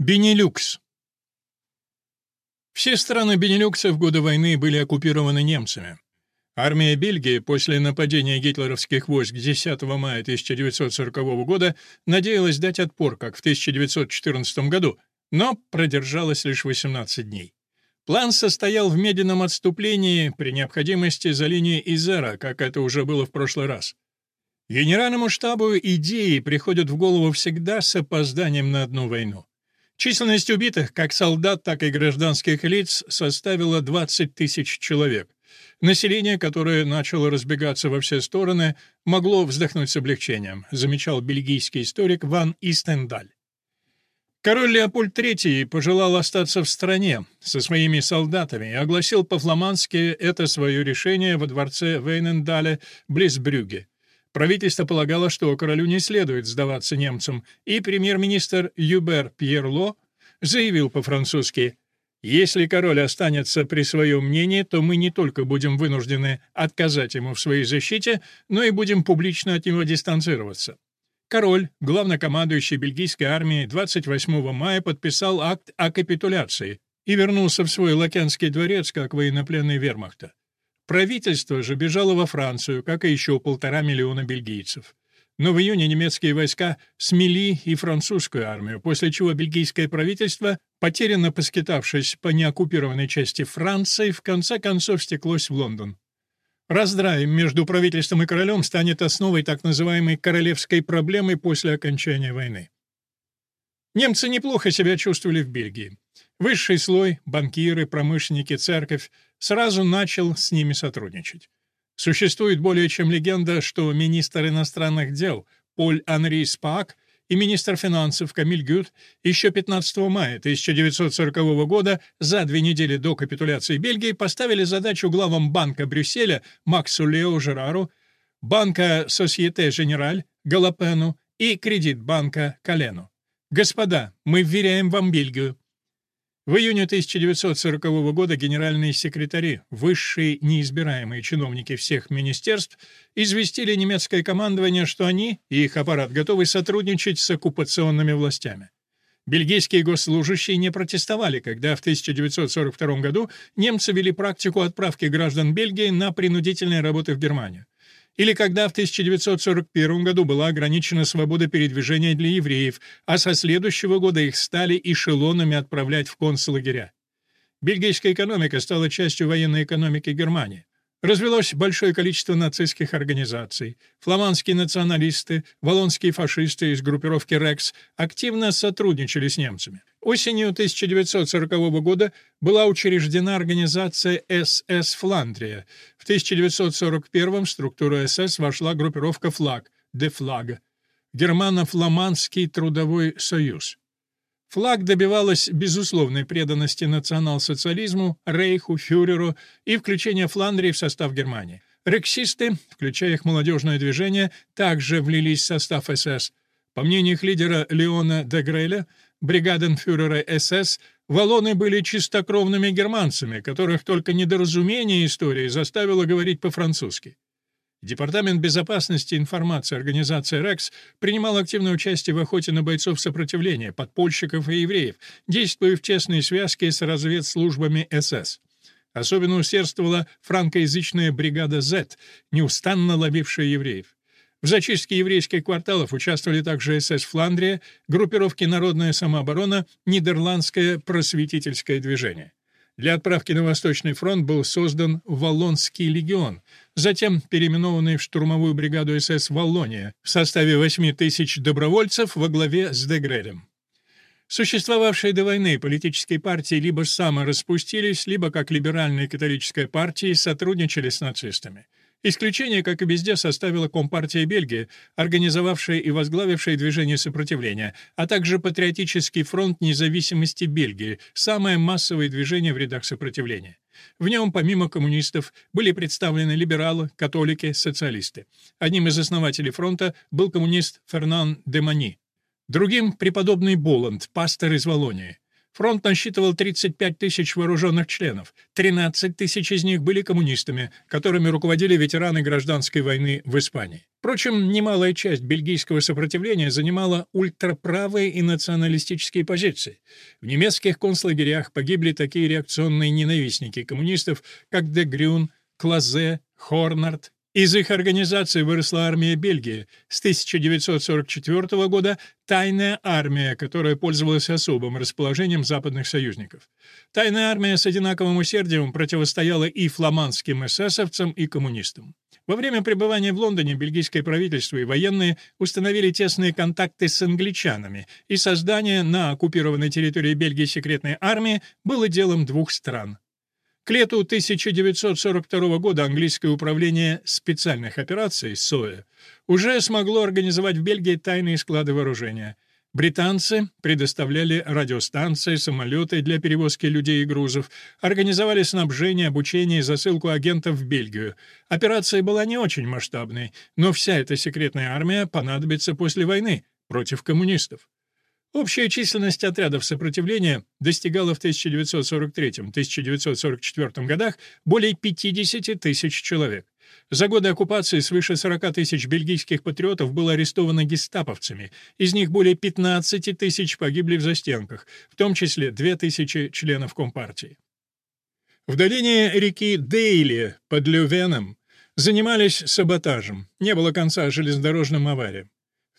Бенилюкс. Все страны Бенилюкса в годы войны были оккупированы немцами. Армия Бельгии после нападения гитлеровских войск 10 мая 1940 года надеялась дать отпор, как в 1914 году, но продержалась лишь 18 дней. План состоял в медленном отступлении при необходимости за линией Изера, как это уже было в прошлый раз. Генеральному штабу идеи приходят в голову всегда с опозданием на одну войну. Численность убитых, как солдат, так и гражданских лиц, составила 20 тысяч человек. Население, которое начало разбегаться во все стороны, могло вздохнуть с облегчением, замечал бельгийский историк Ван Истендаль. Король Леопольд III пожелал остаться в стране со своими солдатами и огласил по-фламандски это свое решение во дворце Вейнендале близ Брюгге. Правительство полагало, что королю не следует сдаваться немцам, и премьер-министр Юбер Пьерло заявил по-французски «Если король останется при своем мнении, то мы не только будем вынуждены отказать ему в своей защите, но и будем публично от него дистанцироваться». Король, главнокомандующий бельгийской армией, 28 мая подписал акт о капитуляции и вернулся в свой Лакенский дворец как военнопленный вермахта. Правительство же бежало во Францию, как и еще полтора миллиона бельгийцев. Но в июне немецкие войска смели и французскую армию, после чего бельгийское правительство, потерянно поскитавшись по неоккупированной части Франции, в конце концов стеклось в Лондон. Раздрай между правительством и королем станет основой так называемой «королевской проблемы» после окончания войны. Немцы неплохо себя чувствовали в Бельгии. Высший слой, банкиры, промышленники, церковь сразу начал с ними сотрудничать. Существует более чем легенда, что министр иностранных дел Поль Анри Спак и министр финансов Камиль Гют еще 15 мая 1940 года, за две недели до капитуляции Бельгии, поставили задачу главам Банка Брюсселя Максу Лео Жерару, Банка Societe Женераль Галапену и Кредит-банка Калену. «Господа, мы вверяем вам Бельгию. В июне 1940 года генеральные секретари, высшие неизбираемые чиновники всех министерств, известили немецкое командование, что они и их аппарат готовы сотрудничать с оккупационными властями. Бельгийские госслужащие не протестовали, когда в 1942 году немцы вели практику отправки граждан Бельгии на принудительные работы в Германию или когда в 1941 году была ограничена свобода передвижения для евреев, а со следующего года их стали эшелонами отправлять в концлагеря. Бельгийская экономика стала частью военной экономики Германии. Развелось большое количество нацистских организаций. Фламандские националисты, валлонские фашисты из группировки «Рекс» активно сотрудничали с немцами. Осенью 1940 года была учреждена организация СС «Фландрия». В 1941 в структуру СС вошла группировка «Флаг» «Де Флага» — Германо-Фламандский трудовой союз. Флаг добивалась безусловной преданности национал-социализму, рейху, фюреру и включения Фландрии в состав Германии. Рексисты, включая их молодежное движение, также влились в состав СС. По мнению их лидера Леона де Греля, бригаденфюрера СС, валлоны были чистокровными германцами, которых только недоразумение истории заставило говорить по-французски. Департамент безопасности информации организации «Рекс» принимал активное участие в охоте на бойцов сопротивления, подпольщиков и евреев, действуя в тесной связке с разведслужбами СС. Особенно усердствовала франкоязычная бригада Z, неустанно ловившая евреев. В зачистке еврейских кварталов участвовали также СС «Фландрия», группировки «Народная самооборона», «Нидерландское просветительское движение». Для отправки на Восточный фронт был создан Валлонский легион, затем переименованный в штурмовую бригаду СС «Валлония» в составе 8 тысяч добровольцев во главе с Дегрелем. Существовавшие до войны политические партии либо самораспустились, либо, как либеральная католическая партия, сотрудничали с нацистами. Исключение, как и везде, составила Компартия Бельгии, организовавшая и возглавившая движение сопротивления, а также Патриотический фронт независимости Бельгии, самое массовое движение в рядах сопротивления. В нем, помимо коммунистов, были представлены либералы, католики, социалисты. Одним из основателей фронта был коммунист Фернан де Мани. Другим — преподобный Боланд, пастор из Волонии. Фронт насчитывал 35 тысяч вооруженных членов. 13 тысяч из них были коммунистами, которыми руководили ветераны гражданской войны в Испании. Впрочем, немалая часть бельгийского сопротивления занимала ультраправые и националистические позиции. В немецких концлагерях погибли такие реакционные ненавистники коммунистов, как Де Грюн, Клазе, Хорнард из их организации выросла армия Бельгии. С 1944 года тайная армия, которая пользовалась особым расположением западных союзников. Тайная армия с одинаковым усердием противостояла и фламандским эсэсовцам, и коммунистам. Во время пребывания в Лондоне бельгийское правительство и военные установили тесные контакты с англичанами, и создание на оккупированной территории Бельгии секретной армии было делом двух стран. К лету 1942 года английское управление специальных операций СОЭ уже смогло организовать в Бельгии тайные склады вооружения. Британцы предоставляли радиостанции, самолеты для перевозки людей и грузов, организовали снабжение, обучение и засылку агентов в Бельгию. Операция была не очень масштабной, но вся эта секретная армия понадобится после войны против коммунистов. Общая численность отрядов сопротивления достигала в 1943-1944 годах более 50 тысяч человек. За годы оккупации свыше 40 тысяч бельгийских патриотов было арестовано гестаповцами, из них более 15 тысяч погибли в застенках, в том числе 2 тысячи членов Компартии. В долине реки Дейли под Лювеном занимались саботажем, не было конца железнодорожным авариям.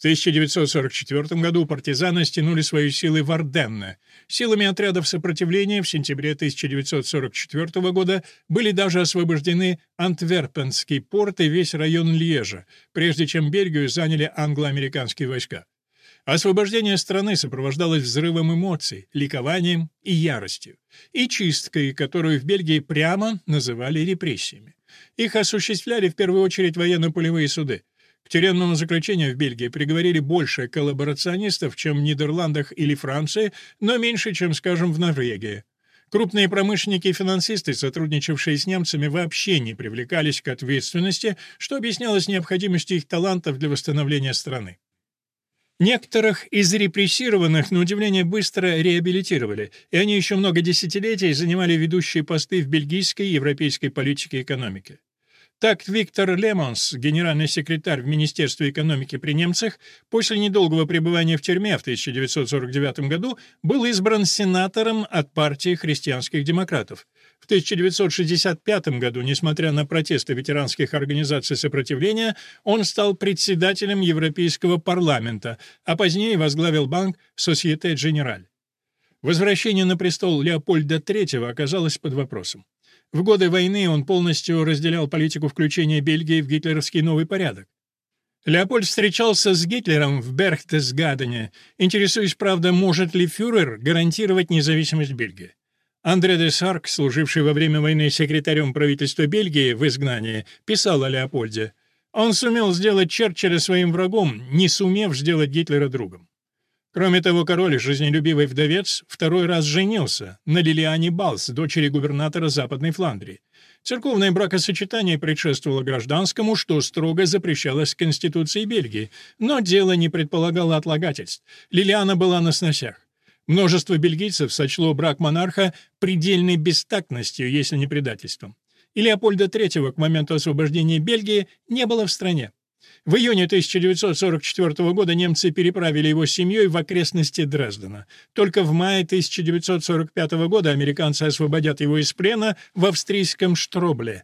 В 1944 году партизаны стянули свои силы в Арденны. Силами отрядов сопротивления в сентябре 1944 года были даже освобождены Антверпенский порт и весь район Льежа, прежде чем Бельгию заняли англо-американские войска. Освобождение страны сопровождалось взрывом эмоций, ликованием и яростью, и чисткой, которую в Бельгии прямо называли репрессиями. Их осуществляли в первую очередь военно-полевые суды. Тюремному заключению в Бельгии приговорили больше коллаборационистов, чем в Нидерландах или Франции, но меньше, чем, скажем, в Норвегии. Крупные промышленники и финансисты, сотрудничавшие с немцами, вообще не привлекались к ответственности, что объяснялось необходимостью их талантов для восстановления страны. Некоторых из репрессированных, на удивление, быстро реабилитировали, и они еще много десятилетий занимали ведущие посты в бельгийской и европейской политике и экономике. Так Виктор Лемонс, генеральный секретарь в Министерстве экономики при немцах, после недолгого пребывания в тюрьме в 1949 году был избран сенатором от партии христианских демократов. В 1965 году, несмотря на протесты ветеранских организаций сопротивления, он стал председателем Европейского парламента, а позднее возглавил банк Societe Generale. Возвращение на престол Леопольда III оказалось под вопросом. В годы войны он полностью разделял политику включения Бельгии в гитлеровский новый порядок. Леопольд встречался с Гитлером в Берхтесгадене, интересуясь, правда, может ли фюрер гарантировать независимость Бельгии. Андре де Сарк, служивший во время войны секретарем правительства Бельгии в изгнании, писал о Леопольде. Он сумел сделать Черчилля своим врагом, не сумев сделать Гитлера другом. Кроме того, король, жизнелюбивый вдовец, второй раз женился на Лилиане Балс, дочери губернатора Западной Фландрии. Церковное бракосочетание предшествовало гражданскому, что строго запрещалось Конституцией Бельгии, но дело не предполагало отлагательств. Лилиана была на сносях. Множество бельгийцев сочло брак монарха предельной бестактностью, если не предательством. И Леопольда III к моменту освобождения Бельгии не было в стране. В июне 1944 года немцы переправили его семьей в окрестности Дрездена. Только в мае 1945 года американцы освободят его из плена в австрийском Штробле.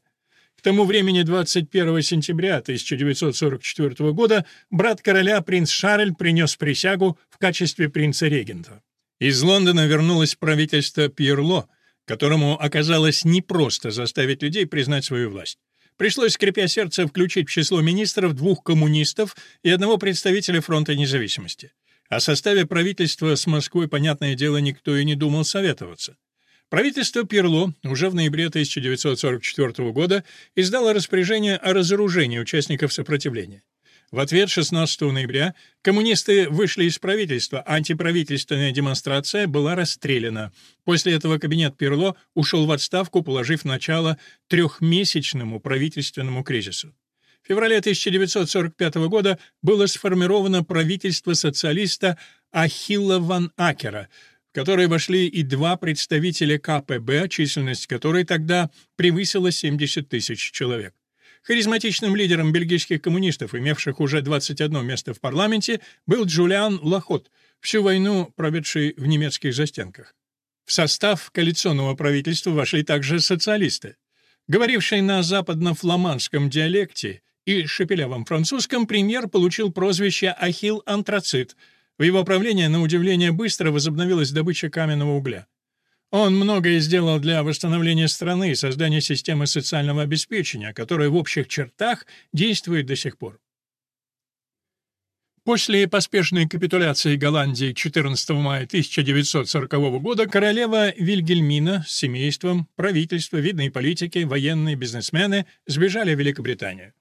К тому времени, 21 сентября 1944 года, брат короля, принц Шарль, принес присягу в качестве принца-регента. Из Лондона вернулось правительство Пьерло, которому оказалось непросто заставить людей признать свою власть. Пришлось, скрипя сердце, включить в число министров двух коммунистов и одного представителя Фронта независимости. О составе правительства с Москвой, понятное дело, никто и не думал советоваться. Правительство Перло уже в ноябре 1944 года издало распоряжение о разоружении участников сопротивления. В ответ 16 ноября коммунисты вышли из правительства, антиправительственная демонстрация была расстреляна. После этого кабинет Перло ушел в отставку, положив начало трехмесячному правительственному кризису. В феврале 1945 года было сформировано правительство социалиста Ахилла ван Акера, которые вошли и два представителя КПБ, численность которой тогда превысила 70 тысяч человек. Харизматичным лидером бельгийских коммунистов, имевших уже 21 место в парламенте, был Джулиан Лахот, всю войну проведший в немецких застенках. В состав коалиционного правительства вошли также социалисты. Говоривший на западно-фламандском диалекте и шепелявом французском, премьер получил прозвище «Ахилл Антрацит». В его правлении, на удивление, быстро возобновилась добыча каменного угля. Он многое сделал для восстановления страны и создания системы социального обеспечения, которая в общих чертах действует до сих пор. После поспешной капитуляции Голландии 14 мая 1940 года королева Вильгельмина с семейством, правительство, видные политики, военные, бизнесмены сбежали в Великобританию.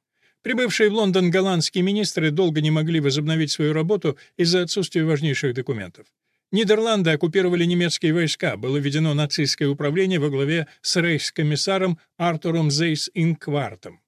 Прибывшие в Лондон голландские министры долго не могли возобновить свою работу из-за отсутствия важнейших документов. Нидерланды оккупировали немецкие войска, было введено нацистское управление во главе с рейхскомиссаром Артуром Зейс-Инквартом.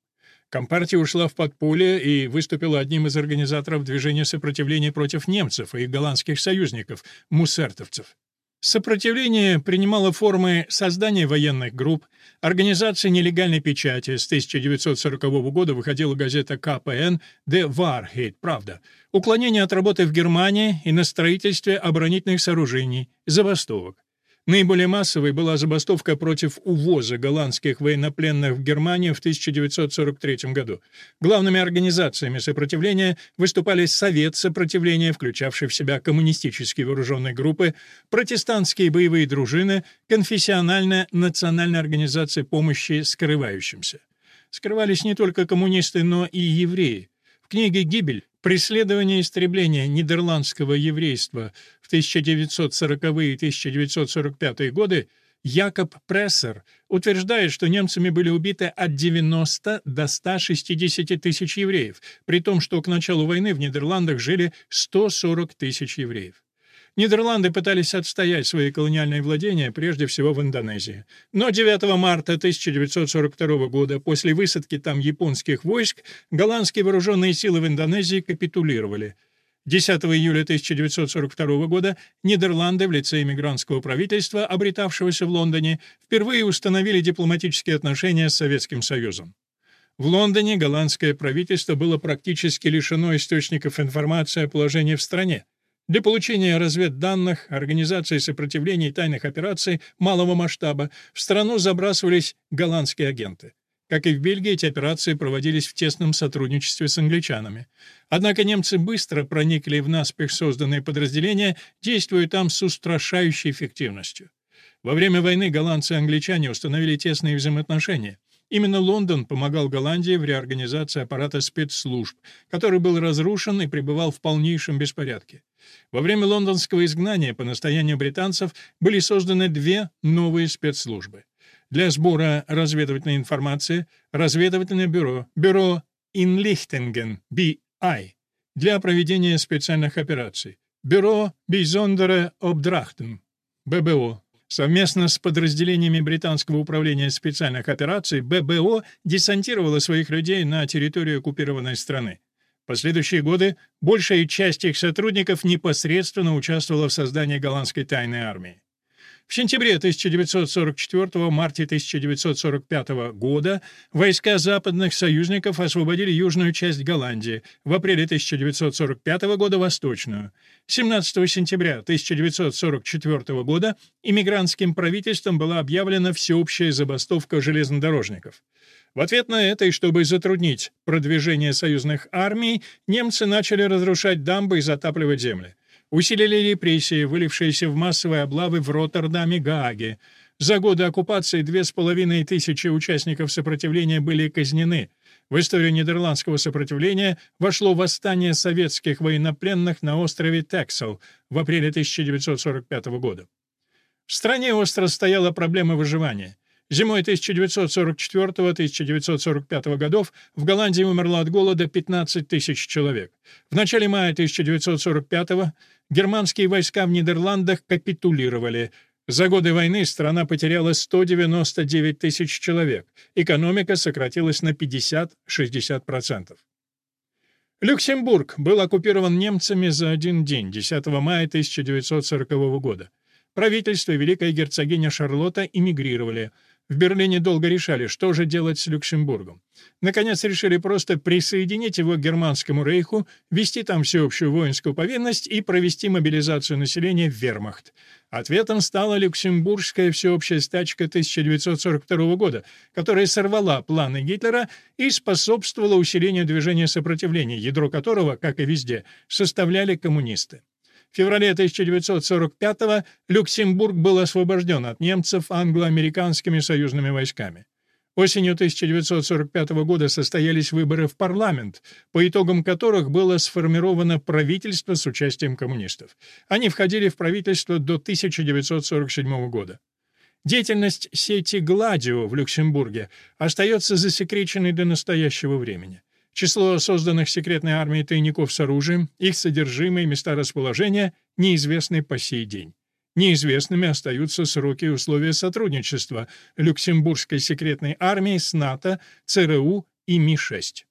Компартия ушла в подполье и выступила одним из организаторов движения сопротивления против немцев и их голландских союзников, муссертовцев. Сопротивление принимало формы создания военных групп, организации нелегальной печати. С 1940 года выходила газета КПН «De Wahrheit» «Правда», уклонение от работы в Германии и на строительстве оборонительных сооружений, забастовок. Наиболее массовой была забастовка против увоза голландских военнопленных в Германию в 1943 году. Главными организациями сопротивления выступали Совет сопротивления, включавший в себя коммунистические вооруженные группы, протестантские боевые дружины, конфессиональная национальная организация помощи скрывающимся. Скрывались не только коммунисты, но и евреи. В книге «Гибель» Преследование и истребление нидерландского еврейства в 1940-е и 1945 годы Якоб Прессер утверждает, что немцами были убиты от 90 до 160 тысяч евреев, при том, что к началу войны в Нидерландах жили 140 тысяч евреев. Нидерланды пытались отстоять свои колониальные владения, прежде всего в Индонезии. Но 9 марта 1942 года, после высадки там японских войск, голландские вооруженные силы в Индонезии капитулировали. 10 июля 1942 года Нидерланды в лице иммигрантского правительства, обретавшегося в Лондоне, впервые установили дипломатические отношения с Советским Союзом. В Лондоне голландское правительство было практически лишено источников информации о положении в стране. Для получения разведданных, организации сопротивления и тайных операций малого масштаба в страну забрасывались голландские агенты. Как и в Бельгии, эти операции проводились в тесном сотрудничестве с англичанами. Однако немцы быстро проникли в наспех созданные подразделения, действуя там с устрашающей эффективностью. Во время войны голландцы и англичане установили тесные взаимоотношения. Именно Лондон помогал Голландии в реорганизации аппарата спецслужб, который был разрушен и пребывал в полнейшем беспорядке. Во время лондонского изгнания по настоянию британцев были созданы две новые спецслужбы. Для сбора разведывательной информации — разведывательное бюро, бюро Inlichtingen, BI, для проведения специальных операций, бюро Besondere Obdrachten, ББО, Совместно с подразделениями Британского управления специальных операций ББО десантировало своих людей на территорию оккупированной страны. В последующие годы большая часть их сотрудников непосредственно участвовала в создании голландской тайной армии. В сентябре 1944 марте 1945 года войска западных союзников освободили южную часть Голландии, в апреле 1945 года — восточную. 17 сентября 1944 года иммигрантским правительством была объявлена всеобщая забастовка железнодорожников. В ответ на это, и чтобы затруднить продвижение союзных армий, немцы начали разрушать дамбы и затапливать земли усилили репрессии, вылившиеся в массовые облавы в Роттердаме, Гааге. За годы оккупации две с половиной тысячи участников сопротивления были казнены. В историю нидерландского сопротивления вошло восстание советских военнопленных на острове Тексел в апреле 1945 года. В стране остро стояла проблема выживания. Зимой 1944-1945 годов в Голландии умерло от голода 15 тысяч человек. В начале мая 1945 германские войска в Нидерландах капитулировали. За годы войны страна потеряла 199 тысяч человек. Экономика сократилась на 50-60%. Люксембург был оккупирован немцами за один день, 10 мая 1940 года. правительство и великая герцогиня Шарлотта эмигрировали – в Берлине долго решали, что же делать с Люксембургом. Наконец решили просто присоединить его к Германскому рейху, ввести там всеобщую воинскую повинность и провести мобилизацию населения в вермахт. Ответом стала Люксембургская всеобщая стачка 1942 года, которая сорвала планы Гитлера и способствовала усилению движения сопротивления, ядро которого, как и везде, составляли коммунисты. В феврале 1945-го Люксембург был освобожден от немцев англо-американскими союзными войсками. Осенью 1945 года состоялись выборы в парламент, по итогам которых было сформировано правительство с участием коммунистов. Они входили в правительство до 1947 года. Деятельность сети «Гладио» в Люксембурге остается засекреченной до настоящего времени. Число созданных секретной армией тайников с оружием, их содержимое и места расположения неизвестны по сей день. Неизвестными остаются сроки и условия сотрудничества Люксембургской секретной армии с НАТО, ЦРУ и Ми-6.